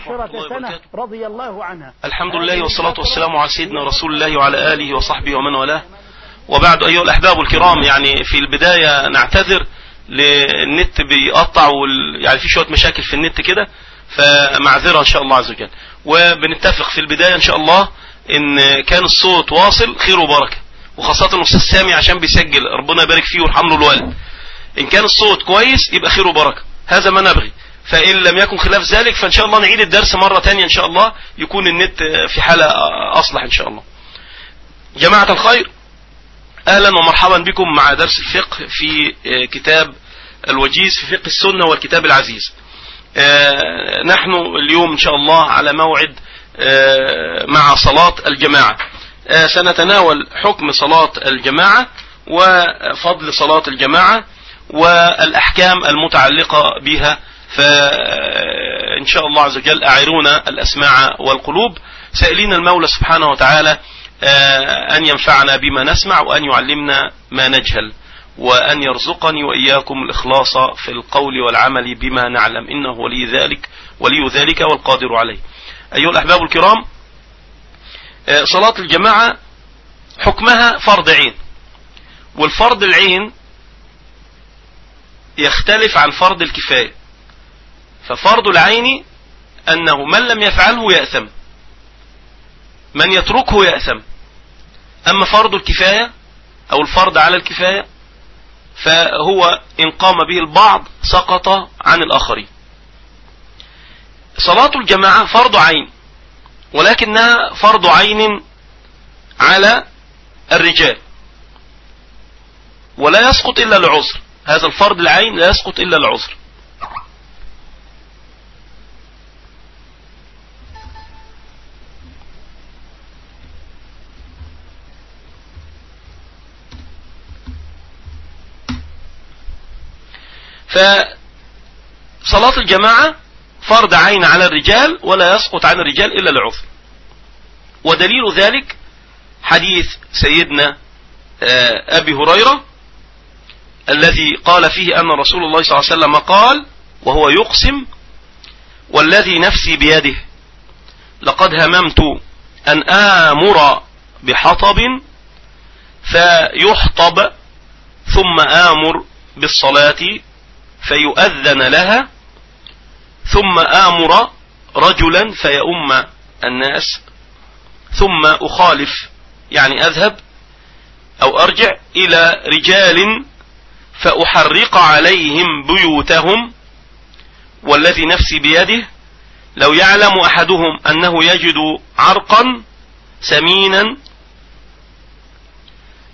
عشرة سنة رضي الله عنها. الحمد لله والصلاة والسلام على سيدنا رسول الله وعلى آله وصحبه ومن والاه. وبعد أيها الأحباب الكرام يعني في البداية نعتذر للنت بيقطع وال... يعني في شوية مشاكل في النت كده فمعذرة إن شاء الله عز وجل. وبنتفق في البداية إن شاء الله إن كان الصوت واصل خير وبركة. وخاصة الأستاذ سامي عشان بيسجل ربنا يبارك فيه ويرحم له الوالد. إن كان الصوت كويس يبقى خير وبركة. هذا ما نبغي. فإن لم يكن خلاف ذلك فإن شاء الله نعيد الدرس مرة تانية إن شاء الله يكون النت في حالة أصلح إن شاء الله. جماعة الخير أهلا ومرحبا بكم مع درس الفقه في كتاب الوجيز في فقه السنة والكتاب العزيز. نحن اليوم إن شاء الله على موعد مع صلاة الجماعة. سنتناول حكم صلاة الجماعة وفضل صلاة الجماعة والأحكام المتعلقة بها. فإن شاء الله عز وجل أعيرونا الأسماع والقلوب. سائلين المولى سبحانه وتعالى أن ينفعنا بما نسمع وأن يعلمنا ما نجهل وأن يرزقني وإياكم الإخلاص في القول والعمل بما نعلم إنه ولي ذلك ولي ذلك والقادر عليه. أيها الأحباب الكرام صلاة الجماعة حكمها فرض عين والفرض العين يختلف عن فرض الكفاية. ففرض العين أنه من لم يفعله يأثم. من يتركه يأثم. أما فرض الكفاية أو الفرض على الكفاية فهو إن قام به البعض سقط عن الآخرين. صلاة الجماعة فرض عين ولكنها فرض عين على الرجال. ولا يسقط إلا لعذر هذا الفرض العين لا يسقط إلا لعذر فصلاة الجماعة فرض عين على الرجال ولا يسقط عن الرجال إلا لعذر ودليل ذلك حديث سيدنا أبي هريرة الذي قال فيه أن رسول الله صلى الله عليه وسلم قال وهو يقسم والذي نفسي بيده لقد هممت أن آمر بحطب فيحطب ثم آمر بالصلاة فيؤذن لها ثم آمر رجلا فيؤم الناس ثم أخالف يعني أذهب أو أرجع إلى رجال فأحرق عليهم بيوتهم والذي نفسي بيده لو يعلم أحدهم أنه يجد عرقا سمينا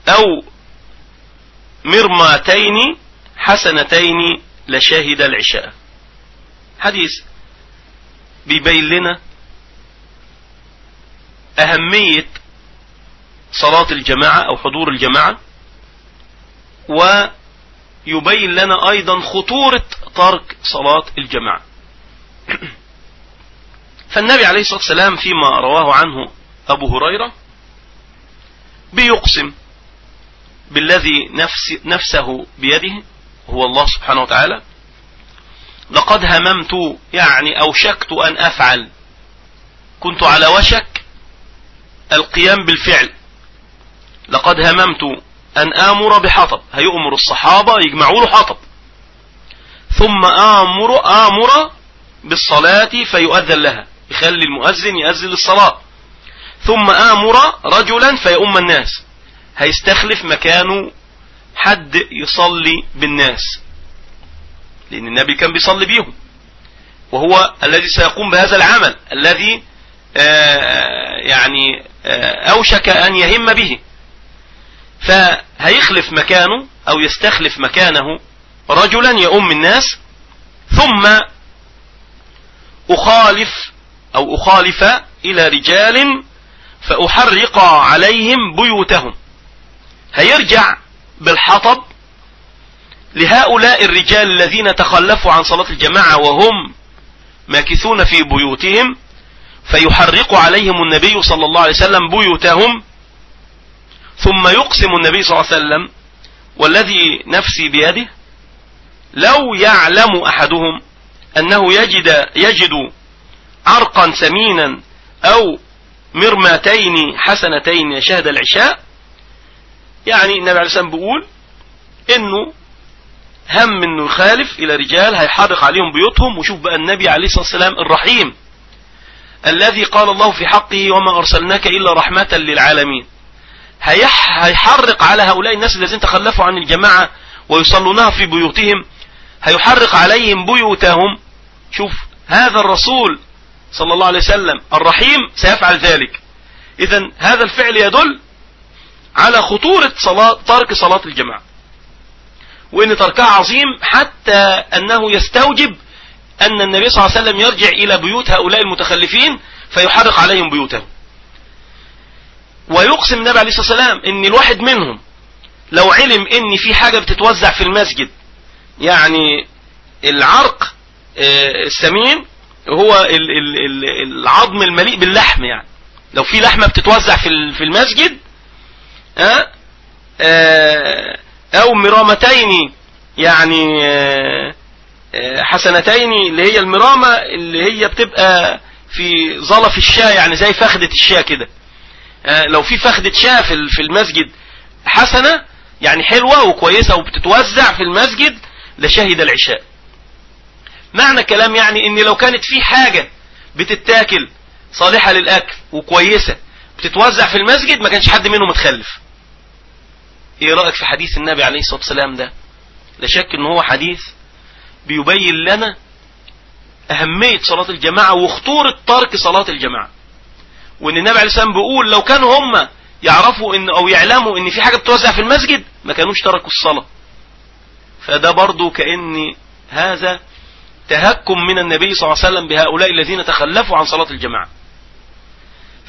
أو مرماتين حسنتين لشهد العشاء. حديث بيبين لنا أهمية صلاة الجماعة أو حضور الجماعة ويبين لنا أيضا خطورة ترك صلاة الجماعة. فالنبي عليه الصلاة والسلام فيما رواه عنه أبو هريرة بيقسم بالذي نفس نفسه بيده هو الله سبحانه وتعالى. لقد هممت يعني أوشكت أن أفعل. كنت على وشك القيام بالفعل. لقد هممت أن آمر بحطب. هيؤمر الصحابة يجمعوا له حطب. ثم آمر آمر بالصلاة فيؤذن لها. يخلي المؤذن يأذن للصلاة. ثم آمر رجلا فيؤم الناس. هيستخلف مكانه حد يصلي بالناس. لأن النبي كان بيصلي بيهم. وهو الذي سيقوم بهذا العمل. الذي آه يعني آه أوشك أن يهم به. فهيخلف مكانه أو يستخلف مكانه رجلا يؤم الناس. ثم أخالف أو أخالف إلى رجال فأحرق عليهم بيوتهم. هيرجع بالحطب لهؤلاء الرجال الذين تخلفوا عن صلاة الجماعة وهم ماكثون في بيوتهم فيحرق عليهم النبي صلى الله عليه وسلم بيوتهم ثم يقسم النبي صلى الله عليه وسلم والذي نفسي بيده لو يعلم أحدهم أنه يجد, يجد عرقا سمينا أو مرماتين حسنتين يشهد العشاء يعني النبي عليه السلام بيقول إنه هم إنه يخالف إلى رجال هيحرق عليهم بيوتهم. وشوف بقى النبي عليه الصلاة والسلام الرحيم الذي قال الله في حقه وما أرسلناك إلا رحمة للعالمين. هيحرق على هؤلاء الناس الذين تخلفوا عن الجماعة ويصلونها في بيوتهم. هيحرق عليهم بيوتهم. شوف هذا الرسول صلى الله عليه وسلم الرحيم سيفعل ذلك. اذا هذا الفعل يدل على خطورة صلاة ترك صلاة الجماعة. وإن تركها عظيم حتى أنه يستوجب أن النبي صلى الله عليه وسلم يرجع إلى بيوت هؤلاء المتخلفين فيحرق عليهم بيوتهم ويقسم النبي عليه الصلاة والسلام إن الواحد منهم لو علم إن في حاجة بتتوزع في المسجد يعني العرق آه، السمين هو العظم المليء باللحم يعني. لو في لحمة بتتوزع في المسجد آه، أو مرامتين يعني آه، حسنتين اللي هي المرامة اللي هي بتبقى في ظلف الشاة يعني زي فخدة الشاة كده. لو في فخدة شاة في المسجد حسنة يعني حلوة وكويسة وبتتوزع في المسجد لشهد العشاء. معنى كلام يعني إن لو كانت في حاجة بتتاكل صالحة للأكل وكويسة بتتوزع في المسجد ما كانش حد منهم متخلف إيه رأيك في حديث النبي عليه الصلاة والسلام ده؟ لا شك إن هو حديث بيبين لنا أهمية صلاة الجماعة وخطورة ترك صلاة الجماعة. وإن النبي عليه والسلام بيقول لو كانوا هم يعرفوا إن أو يعلموا إن في حاجة بتوزع في المسجد ما كانوش تركوا الصلاة. فده برضو كأن هذا تهكم من النبي صلى الله عليه وسلم بهؤلاء الذين تخلفوا عن صلاة الجماعة.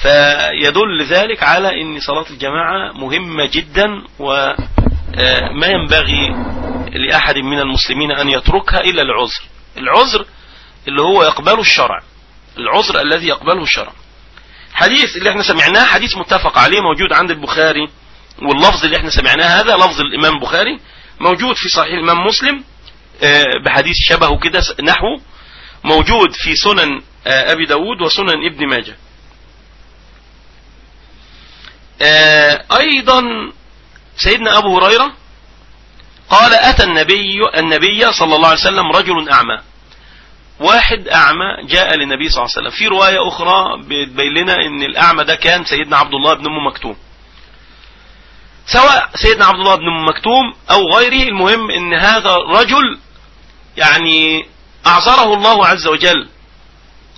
فيدل ذلك على إن صلاة الجماعة مهمة جدا وما ينبغي لأحد من المسلمين أن يتركها إلا العذر. العذر اللي هو يقبله الشرع. العذر الذي يقبله الشرع. حديث اللي إحنا سمعناه حديث متفق عليه موجود عند البخاري واللفظ اللي إحنا سمعناه هذا لفظ الإمام البخاري موجود في صحيح الإمام مسلم آه، بحديث شبهه كده نحو موجود في سنن آه، أبي داود وسنن ابن ماجه. آه، أيضا سيدنا أبو هريرة قال أتى النبي النبي صلى الله عليه وسلم رجل أعمى. واحد أعمى جاء للنبي صلى الله عليه وسلم. في رواية أخرى بتبين لنا أن الأعمى ده كان سيدنا عبد الله بن أم مكتوم. سواء سيدنا عبد الله بن أم مكتوم أو غيره المهم أن هذا الرجل يعني أعذره الله عز وجل.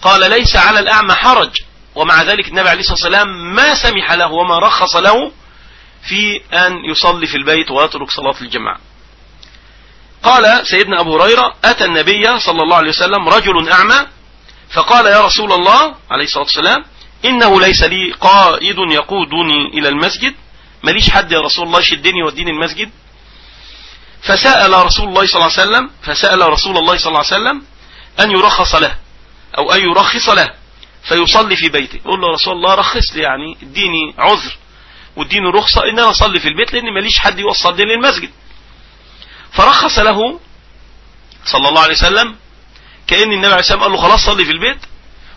قال ليس على الأعمى حرج. ومع ذلك النبي عليه الصلاة والسلام ما سمح له وما رخص له في أن يصلي في البيت ويترك صلاة الجماعة. قال سيدنا أبو هريرة أتى النبي صلى الله عليه وسلم رجل أعمى فقال يا رسول الله عليه الصلاة والسلام إنه ليس لي قائد يقودني إلى المسجد ماليش حد يا رسول الله شدني وديني المسجد. فسأل رسول الله صلى الله عليه وسلم فسأل رسول الله صلى الله عليه وسلم أن يرخص له أو أن يرخص له. فيصلي في بيته. يقول له رسول الله رخص لي يعني اديني عذر واديني رخصة ان أنا أصلي في البيت لأن ماليش حد يوصل لي للمسجد. فرخص له صلى الله عليه وسلم كأن النبي عليه السلام قال له خلاص صلي في البيت.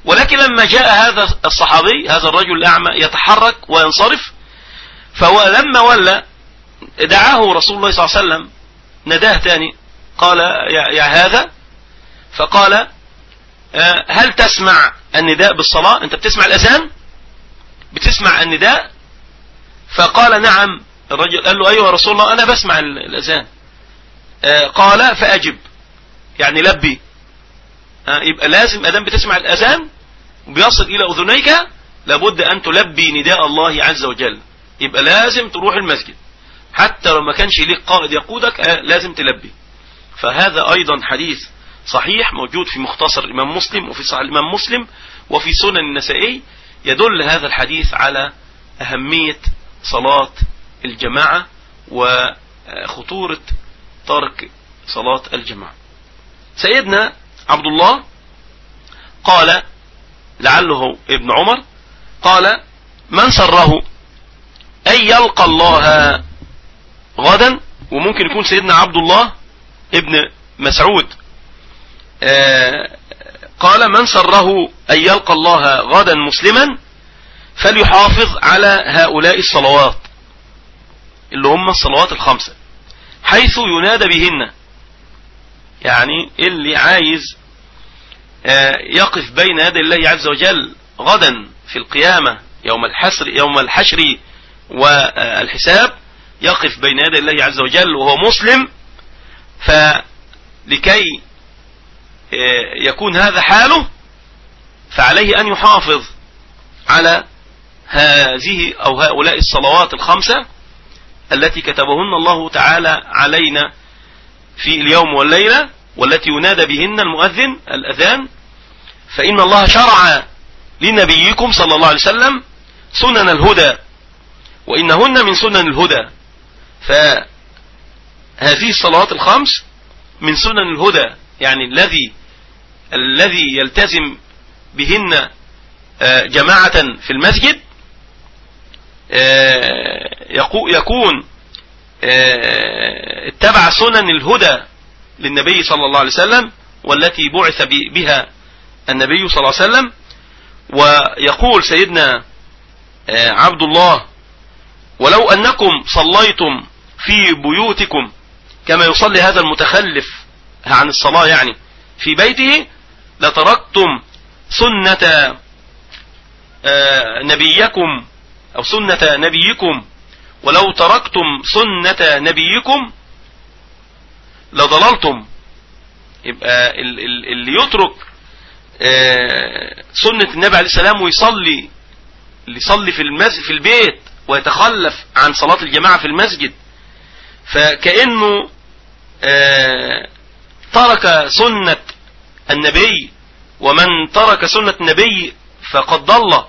ولكن لما جاء هذا الصحابي هذا الرجل الأعمى يتحرك وينصرف فلما ولى دعاه رسول الله صلى الله عليه وسلم نداه تاني قال يا, يا هذا؟ فقال هل تسمع النداء بالصلاة؟ أنت بتسمع الأذان؟ بتسمع النداء؟ فقال نعم الرجل قال له أيها رسول الله أنا بسمع الأذان. آه، قال فأجب. يعني لبي. آه، يبقى لازم ادام بتسمع الأذان بيصل إلى أذنيك لابد أن تلبي نداء الله عز وجل. يبقى لازم تروح المسجد. حتى لو ما كانش ليك قائد يقودك لازم تلبي. فهذا أيضا حديث صحيح موجود في مختصر الإمام مسلم وفي صحيح الإمام مسلم وفي سنن النسائي يدل هذا الحديث على أهمية صلاة الجماعة وخطورة ترك صلاة الجماعة. سيدنا عبد الله قال لعله ابن عمر قال من سره أن يلقى الله غدا؟ وممكن يكون سيدنا عبد الله ابن مسعود. قال من سره أن يلقى الله غدا مسلما فليحافظ على هؤلاء الصلوات اللي هم الصلوات الخمسة حيث ينادى بهن. يعني اللي عايز آه، يقف بين يدي الله عز وجل غدا في القيامة يوم الحسر يوم الحشر والحساب يقف بين يدي الله عز وجل وهو مسلم فلكي آه، يكون هذا حاله فعليه أن يحافظ على هذه أو هؤلاء الصلوات الخمسة التي كتبهن الله تعالى علينا في اليوم والليلة والتي ينادى بهن المؤذن الأذان. فإن الله شرع لنبيكم صلى الله عليه وسلم سنن الهدى وإنهن من سنن الهدى. فهذه الصلوات الخمس من سنن الهدى يعني الذي الذي يلتزم بهن آه، جماعة في المسجد آه، يكون آه، اتبع سنن الهدى للنبي صلى الله عليه وسلم والتي بعث بها النبي صلى الله عليه وسلم. ويقول سيدنا عبد الله ولو أنكم صليتم في بيوتكم كما يصلي هذا المتخلف عن الصلاة يعني في بيته لتركتم سنة آه، نبيكم أو سنة نبيكم ولو تركتم سنة نبيكم لضللتم. يبقى اللي يترك آه، سنة النبي عليه السلام ويصلي اللي يصلي في المسجد في البيت ويتخلف عن صلاة الجماعة في المسجد فكأنه آه، ترك سنة النبي ومن ترك سنة النبي فقد ضل.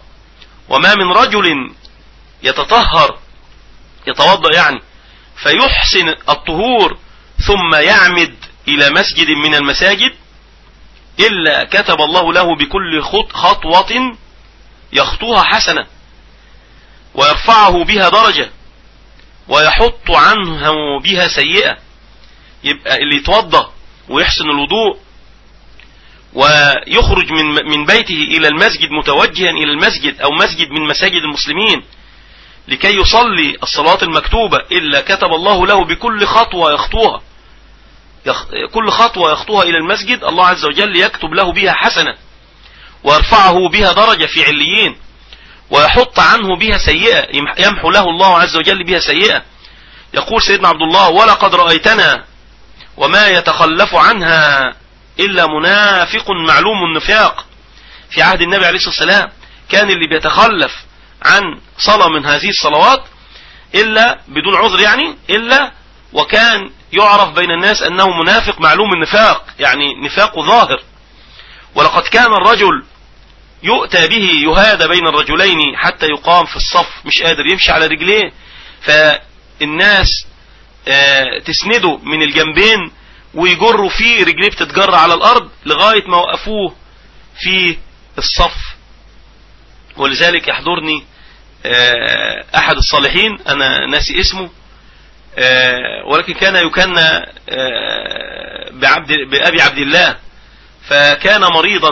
وما من رجل يتطهر يتوضأ يعني فيحسن الطهور ثم يعمد إلى مسجد من المساجد إلا كتب الله له بكل خطوة يخطوها حسنة ويرفعه بها درجة ويحط عنه بها سيئة يبقى اللي يتوضأ ويحسن الوضوء ويخرج من من بيته إلى المسجد متوجها إلى المسجد أو مسجد من مساجد المسلمين لكي يصلي الصلاة المكتوبة إلا كتب الله له بكل خطوة يخطوها. يخ... كل خطوة يخطوها إلى المسجد الله عز وجل يكتب له بها حسنة ويرفعه بها درجة في عليين ويحط عنه بها سيئة يمحو له الله عز وجل بها سيئة. يقول سيدنا عبد الله ولقد رأيتنا وما يتخلف عنها إلا منافق معلوم النفاق. في عهد النبي عليه الصلاة والسلام كان اللي بيتخلف عن صلاة من هذه الصلوات إلا بدون عذر يعني إلا وكان يعرف بين الناس أنه منافق معلوم النفاق يعني نفاق ظاهر. ولقد كان الرجل يؤتى به يهادى بين الرجلين حتى يقام في الصف مش قادر يمشي على رجليه. فالناس آه، تسنده من الجنبين ويجروا فيه رجليه بتتجر على الأرض لغاية ما وقفوه في الصف. ولذلك يحضرني آه، أحد الصالحين أنا ناسي اسمه آه، ولكن كان يكنى آه، بعبد بأبي عبد الله. فكان مريضا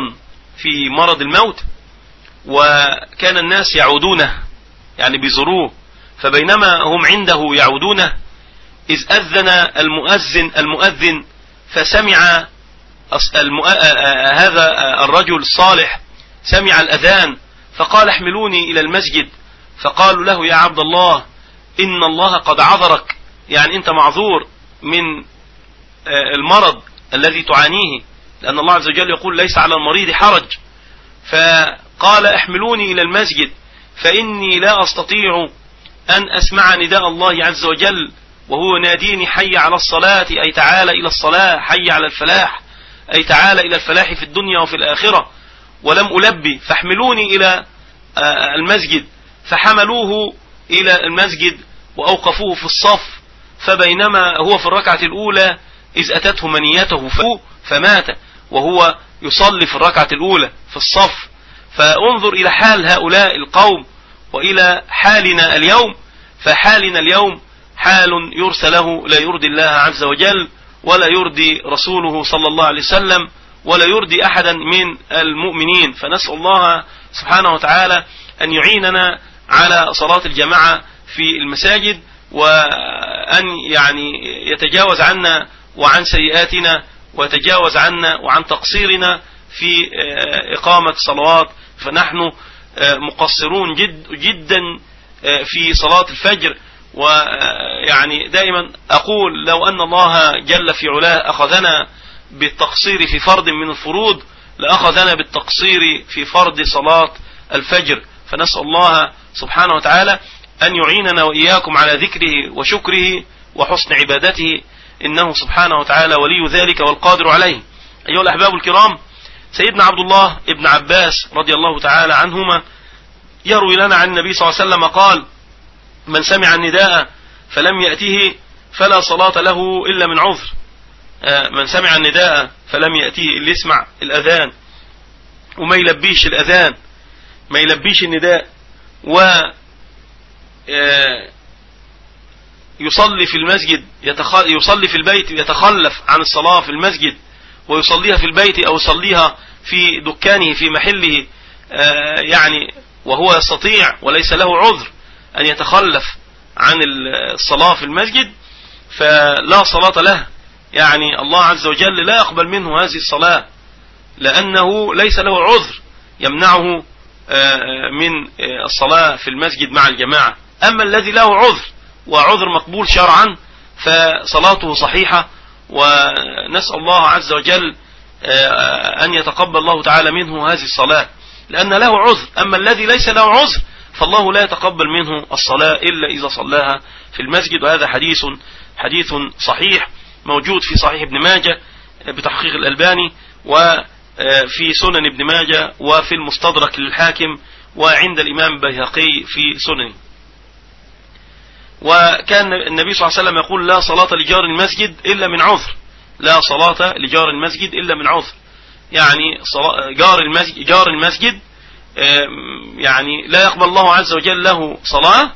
في مرض الموت وكان الناس يعودونه يعني بيزوروه. فبينما هم عنده يعودونه إذ أذن المؤذن المؤذن فسمع هذا الرجل الصالح سمع الأذان فقال احملوني إلى المسجد. فقالوا له يا عبد الله إن الله قد عذرك. يعني أنت معذور من المرض الذي تعانيه لأن الله عز وجل يقول ليس على المريض حرج. فقال احملوني إلى المسجد فإني لا أستطيع أن أسمع نداء الله عز وجل. وهو ناديني حي على الصلاة أي تعالى إلى الصلاة حي على الفلاح أي تعالى إلى الفلاح في الدنيا وفي الآخرة. ولم ألبي فاحملوني إلى آه، المسجد. فحملوه إلى المسجد وأوقفوه في الصف. فبينما هو في الركعة الأولى إذ أتته منيته فمات. وهو يصلي في الركعة الأولى في الصف. فانظر إلى حال هؤلاء القوم وإلى حالنا اليوم. فحالنا اليوم حال يرسى له لا يرضي الله عز وجل ولا يرضي رسوله صلى الله عليه وسلم ولا يرضي أحدا من المؤمنين. فنسأل الله سبحانه وتعالى أن يعيننا على صلاة الجماعة في المساجد وأن يعني يتجاوز عنا وعن سيئاتنا ويتجاوز عنا وعن تقصيرنا في آه، إقامة صلوات. فنحن آه، مقصرون جد جدا آه، في صلاة الفجر. ويعني دائما أقول لو أن الله جل في علاه أخذنا بالتقصير في فرض من الفروض لأخذنا بالتقصير في فرض صلاة الفجر. فنسأل الله سبحانه وتعالى أن يعيننا وإياكم على ذكره وشكره وحسن عبادته إنه سبحانه وتعالى ولي ذلك والقادر عليه. أيها الأحباب الكرام سيدنا عبد الله ابن عباس رضي الله تعالى عنهما يروي لنا عن النبي صلى الله عليه وسلم قال من سمع النداء فلم يأته فلا صلاة له إلا من عذر. آه، من سمع النداء فلم يأته اللي يسمع الأذان. وما يلبيش الأذان ما يلبيش النداء. و آه، يصلي في المسجد يصلي في البيت يتخلف عن الصلاة في المسجد ويصليها في البيت أو يصليها في دكانه في محله. آه، يعني وهو يستطيع وليس له عذر. أن يتخلف عن الصلاة في المسجد فلا صلاة له. يعني الله عز وجل لا يقبل منه هذه الصلاة لأنه ليس له عذر يمنعه آه، من آه، الصلاة في المسجد مع الجماعة. أما الذي له عذر وعذر مقبول شرعا فصلاته صحيحة. ونسأل الله عز وجل آه، أن يتقبل الله تعالى منه هذه الصلاة لأن له عذر. أما الذي ليس له عذر فالله لا يتقبل منه الصلاة إلا إذا صلاها في المسجد. وهذا حديث حديث صحيح موجود في صحيح ابن ماجه بتحقيق الألباني وفي سنن ابن ماجه وفي المستدرك للحاكم وعند الإمام بيهقي في سنن وكان النبي صلى الله عليه وسلم يقول لا صلاة لجار المسجد إلا من عذر. لا صلاة لجار المسجد إلا من عذر. يعني جار المسجد, جار المسجد يعني لا يقبل الله عز وجل له صلاة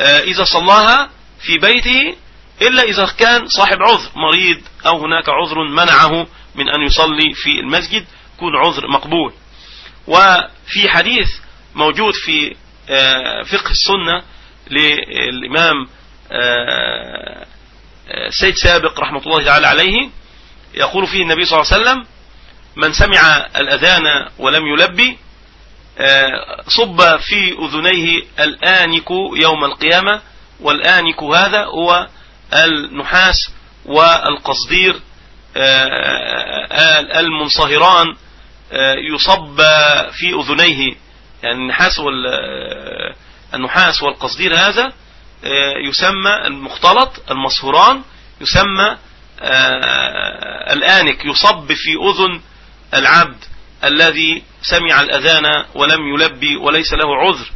آه، إذا صلاها في بيته إلا إذا كان صاحب عذر مريض أو هناك عذر منعه من أن يصلي في المسجد يكون عذر مقبول. وفي حديث موجود في آه، فقه السنة للإمام آه، سيد سابق رحمة الله تعالى عليه يقول فيه النبي صلى الله عليه وسلم من سمع الأذان ولم يلبي صب في أذنيه الآنك يوم القيامة والآنك هذا هو النحاس والقصدير آه، المنصهران آه، يصب في أذنيه. يعني النحاس النحاس والقصدير هذا يسمى المختلط المصهران يسمى الآنك يصب في أذن العبد. الذي سمع الأذان ولم يلبي وليس له عذر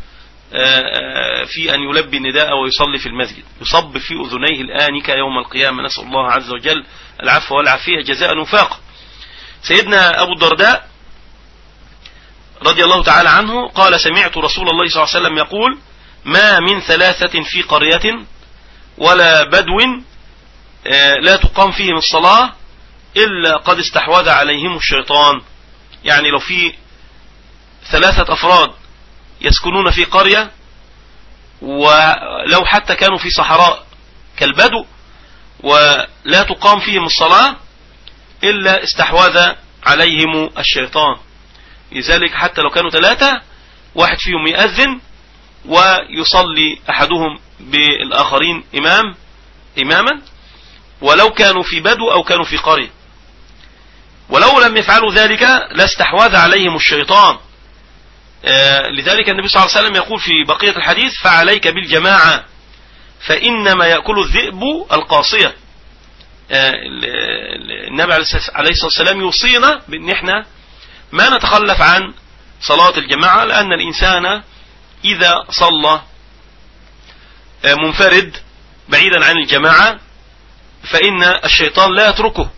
آه، آه، في أن يلبي النداء ويصلي في المسجد. يصب في أذنيه الآنك يوم القيامة. نسأل الله عز وجل العفو والعافية. جزاء وفاق. سيدنا أبو الدرداء رضي الله تعالى عنه قال سمعت رسول الله صلى الله عليه وسلم يقول ما من ثلاثة في قرية ولا بدو آه، لا تقام فيهم الصلاة إلا قد استحوذ عليهم الشيطان. يعني لو في ثلاثة أفراد يسكنون في قرية ولو حتى كانوا في صحراء كالبدو ولا تقام فيهم الصلاة إلا استحوذ عليهم الشيطان. لذلك حتى لو كانوا ثلاثة واحد فيهم يأذن ويصلي أحدهم بالآخرين إمام إماما ولو كانوا في بدو أو كانوا في قرية. ولو لم يفعلوا ذلك لاستحوذ عليهم الشيطان. آه، لذلك النبي صلى الله عليه وسلم يقول في بقية الحديث فعليك بالجماعة فإنما يأكل الذئب القاصية. آه، النبي عليه الصلاة والسلام يوصينا بأن إحنا ما نتخلف عن صلاة الجماعة لأن الإنسان إذا صلى آه، منفرد بعيدا عن الجماعة فإن الشيطان لا يتركه.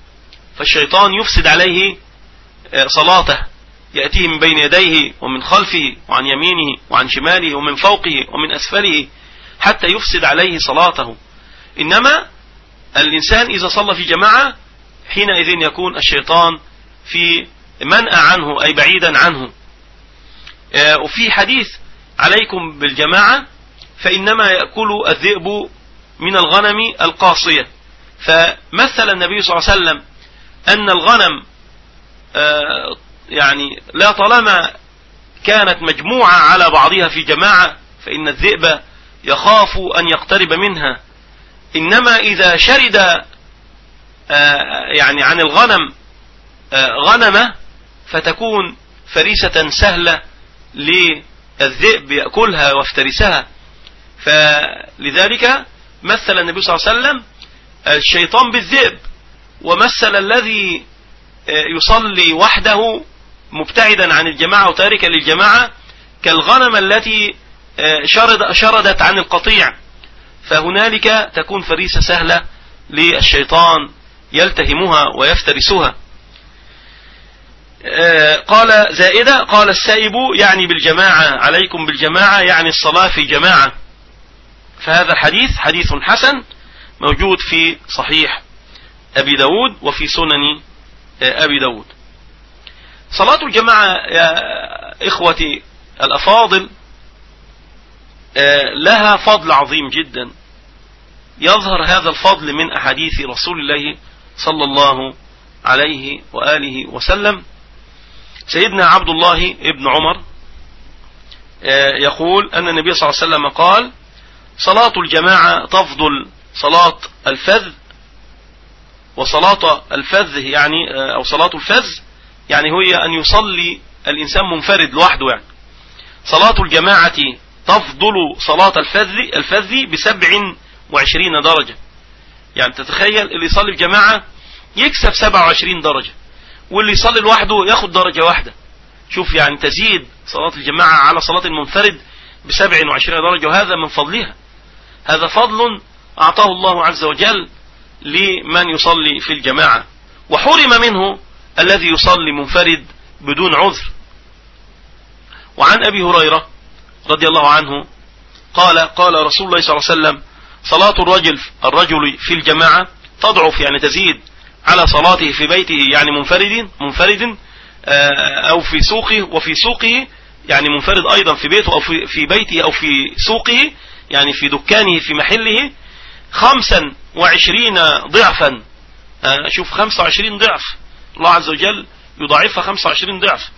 فالشيطان يفسد عليه صلاته. يأتيه من بين يديه ومن خلفه وعن يمينه وعن شماله ومن فوقه ومن أسفله حتى يفسد عليه صلاته. إنما الإنسان إذا صلى في جماعة حينئذ يكون الشيطان في منأى عنه أي بعيدا عنه. آه، وفي حديث عليكم بالجماعة فإنما يأكل الذئب من الغنم القاصية. فمثل النبي صلى الله عليه وسلم أن الغنم آه، يعني لا طالما كانت مجموعة على بعضها في جماعة فإن الذئب يخاف أن يقترب منها. إنما إذا شرد آه، يعني عن الغنم آه، غنمة فتكون فريسة سهلة للذئب يأكلها وافترسها. فلذلك مثل النبي صلى الله عليه وسلم الشيطان بالذئب. ومثل الذي آه، يصلي وحده مبتعدا عن الجماعة وتاركا للجماعة كالغنم التي آه، شرد شردت عن القطيع. فهنالك تكون فريسة سهلة للشيطان يلتهمها ويفترسها. آه، قال زائدة قال السائب يعني بالجماعة عليكم بالجماعة يعني الصلاة في جماعة. فهذا الحديث حديث حسن موجود في صحيح أبي داود وفي سنن آه، أبي داود. صلاة الجماعة يا إخوتي الأفاضل آه، لها فضل عظيم جدا. يظهر هذا الفضل من أحاديث رسول الله صلى الله عليه وآله وسلم. سيدنا عبد الله ابن عمر آه، يقول أن النبي صلى الله عليه وسلم قال صلاة الجماعة تفضل صلاة الفذ وصلاة الفذ يعني آه، أو صلاة الفذ يعني هي أن يصلي الإنسان منفرد لوحده يعني. صلاة الجماعة تفضل صلاة الفذ الفذ بسبع وعشرين درجة. يعني تتخيل اللي يصلي بجماعة يكسب سبع وعشرين درجة واللي يصلي لوحده ياخد درجة واحدة. شوف يعني تزيد صلاة الجماعة على صلاة المنفرد بسبع وعشرين درجة وهذا من فضلها. هذا فضل أعطاه الله عز وجل لمن يصلي في الجماعة. وحرم منه الذي يصلي منفرد بدون عذر. وعن أبي هريرة رضي الله عنه قال قال رسول الله صلى الله عليه وسلم صلاة الرجل الرجل في الجماعة تضعف يعني تزيد على صلاته في بيته يعني منفرد منفرد آه، أو في سوقه وفي سوقه يعني منفرد أيضا في بيته أو في, بيته أو في سوقه يعني في دكانه في محله خمسا وعشرين ضعفا. آه، شوف خمسة وعشرين ضعف. الله عز وجل يضاعفها خمسة وعشرين ضعف.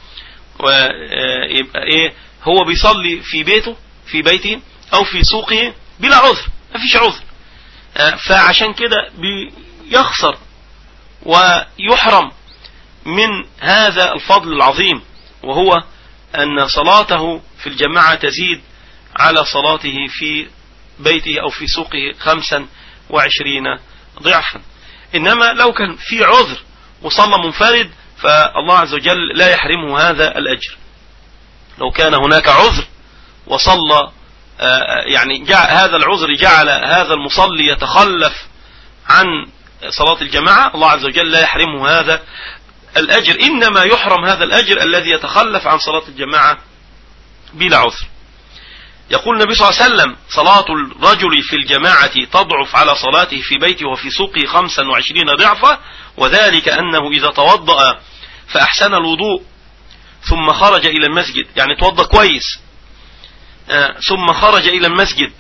ويبقى إيه؟ هو بيصلي في بيته في بيته أو في سوقه بلا عذر. ما فيش عذر. آه، فعشان كده بيخسر ويحرم من هذا الفضل العظيم وهو أن صلاته في الجماعة تزيد على صلاته في بيته أو في سوقه خمسا. وعشرين ضعفا. إنما لو كان في عذر وصلى منفرد فالله عز وجل لا يحرمه هذا الأجر. لو كان هناك عذر وصلى آه، يعني هذا العذر جعل هذا المصلي يتخلف عن صلاة الجماعة الله عز وجل لا يحرمه هذا الأجر. إنما يحرم هذا الأجر الذي يتخلف عن صلاة الجماعة بلا عذر. يقول النبي صلى الله عليه وسلم صلاة الرجل في الجماعة تضعف على صلاته في بيته وفي سوقه خمسا وعشرين ضعفا وذلك أنه إذا توضأ فأحسن الوضوء ثم خرج إلى المسجد. يعني توضأ كويس. آه، ثم خرج إلى المسجد.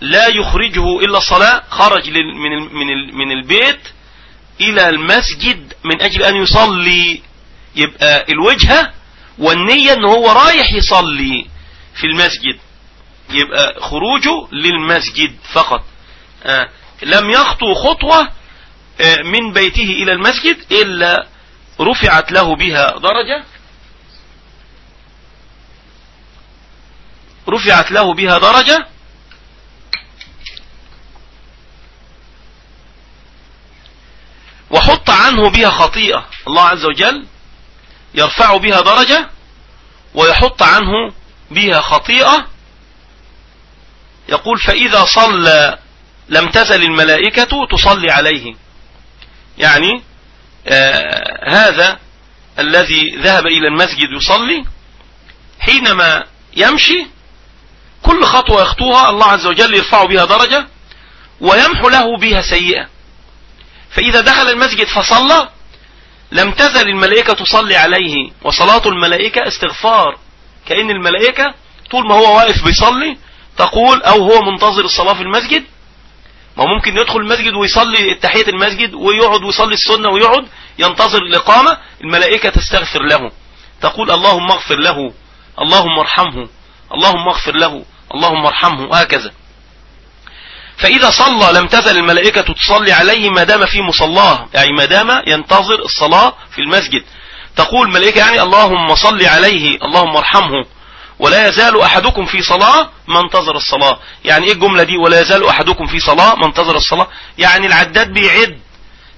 لا يخرجه إلا الصلاة خرج من من من البيت إلى المسجد من أجل أن يصلي. يبقى الوجهة والنية أنه هو رايح يصلي في المسجد. يبقى خروجه للمسجد فقط. آه لم يخطو خطوة آه من بيته إلى المسجد إلا رفعت له بها درجة. رفعت له بها درجة. وحط عنه بها خطيئة. الله عز وجل يرفع بها درجة ويحط عنه بها خطيئة. يقول فإذا صلى لم تزل الملائكة تصلي عليه يعني آه هذا الذي ذهب إلى المسجد يصلي حينما يمشي كل خطوة يخطوها الله عز وجل يرفع بها درجة ويمحو له بها سيئة. فإذا دخل المسجد فصلى لم تزل الملائكة تصلي عليه وصلاة الملائكة استغفار كأن الملائكة طول ما هو واقف بيصلي تقول أو هو منتظر الصلاة في المسجد ما ممكن يدخل المسجد ويصلي تحية المسجد ويقعد ويصلي السنة ويقعد ينتظر الإقامة الملائكة تستغفر له. تقول اللهم اغفر له اللهم ارحمه اللهم اغفر له اللهم ارحمه وهكذا فإذا صلى لم تزل الملائكة تصلي عليه ما دام في مصلاه يعني ما دام ينتظر الصلاة في المسجد. تقول الملائكة يعني اللهم صل عليه اللهم ارحمه. ولا يزال أحدكم في صلاة ما انتظر الصلاة. يعني إيه الجملة دي؟ ولا يزال أحدكم في صلاة ما انتظر الصلاة. يعني العداد بيعد.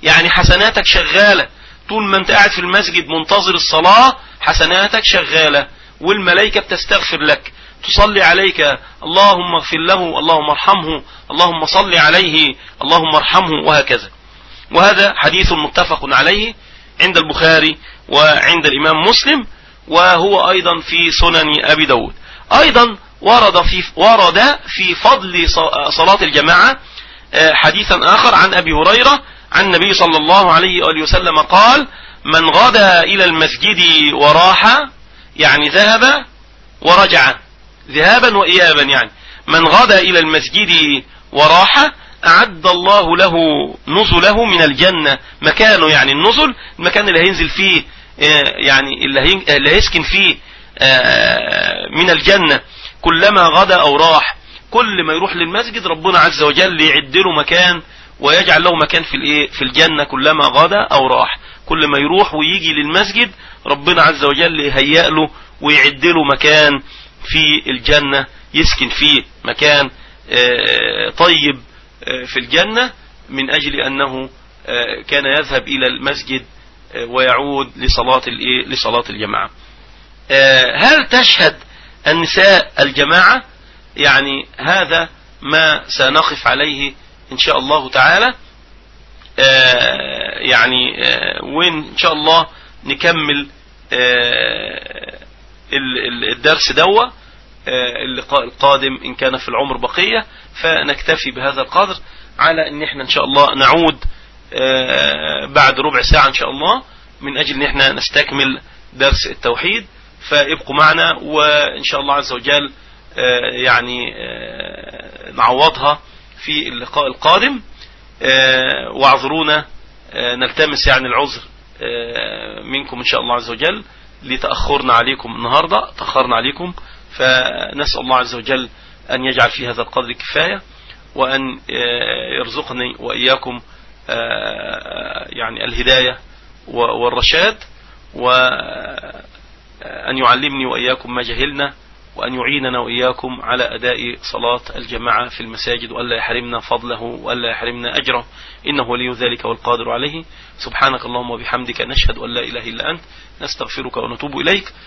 يعني حسناتك شغالة. طول ما انت قاعد في المسجد منتظر الصلاة حسناتك شغالة. والملائكة بتستغفر لك. تصلي عليك. اللهم اغفر له اللهم ارحمه اللهم صل عليه اللهم ارحمه وهكذا. وهذا حديث متفق عليه عند البخاري وعند الإمام مسلم. وهو أيضا في سنن أبي داود. أيضا ورد في, ورد في فضل صلاة الجماعة آه، حديثا آخر عن أبي هريرة عن النبي صلى الله عليه وآله وسلم قال من غدا إلى المسجد وراح يعني ذهب ورجع. ذهابا وإيابا يعني. من غدا إلى المسجد وراح أعد الله له نزله من الجنة. مكانه يعني النزل المكان اللي هينزل فيه يعني اللي هيسكن فيه آه، من الجنة كلما غدا أو راح كل ما يروح للمسجد ربنا عز وجل يعد له مكان ويجعل له مكان في الإيه؟ في الجنة كلما غدا أو راح. كل ما يروح ويجي للمسجد ربنا عز وجل يهيأ له ويعد له مكان في الجنة يسكن فيه مكان آه، طيب في الجنة من أجل أنه كان يذهب إلى المسجد ويعود لصلاة الايه لصلاة الجماعة. آه، هل تشهد النساء الجماعة؟ يعني هذا ما سنقف عليه إن شاء الله تعالى. آه، يعني آه، وإن شاء الله نكمل الدرس دوا اللقاء القادم إن كان في العمر بقية. فنكتفي بهذا القدر على إن إحنا إن شاء الله نعود بعد ربع ساعة إن شاء الله من أجل إن إحنا نستكمل درس التوحيد فابقوا معنا وإن شاء الله عز وجل آه، يعني آه، نعوضها في اللقاء القادم. واعذرونا نلتمس يعني العذر منكم إن شاء الله عز وجل لتأخرنا عليكم النهاردة تأخرنا عليكم فنسأل الله عز وجل أن يجعل في هذا القدر كفاية وأن يرزقني وإياكم يعني الهداية والرشاد وأن يعلمني وإياكم ما جهلنا وأن يعيننا وإياكم على أداء صلاة الجماعة في المساجد وألا يحرمنا فضله وألا يحرمنا أجره. إنه ولي ذلك والقادر عليه. سبحانك اللهم وبحمدك نشهد أن لا إله إلا أنت. نستغفرك ونتوب إليك.